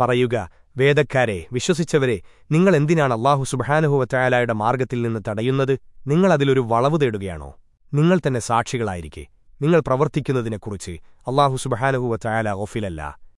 പറയുക വേദക്കാരെ വിശ്വസിച്ചവരെ നിങ്ങൾ എന്തിനാണ് അള്ളാഹു സുബഹാനുഹുവറ്റായാലയുടെ മാർഗത്തിൽ നിന്ന് തടയുന്നത്? നിങ്ങളതിലൊരു വളവ് തേടുകയാണോ? നിങ്ങൾ തന്നെ സാക്ഷികളായിരിക്കെ. നിങ്ങൾ പ്രവർത്തിക്കുന്നതിനെക്കുറിച്ച് അള്ളാഹു സുബഹാനുഹുവറ്റായാല ഓഫിലല്ല.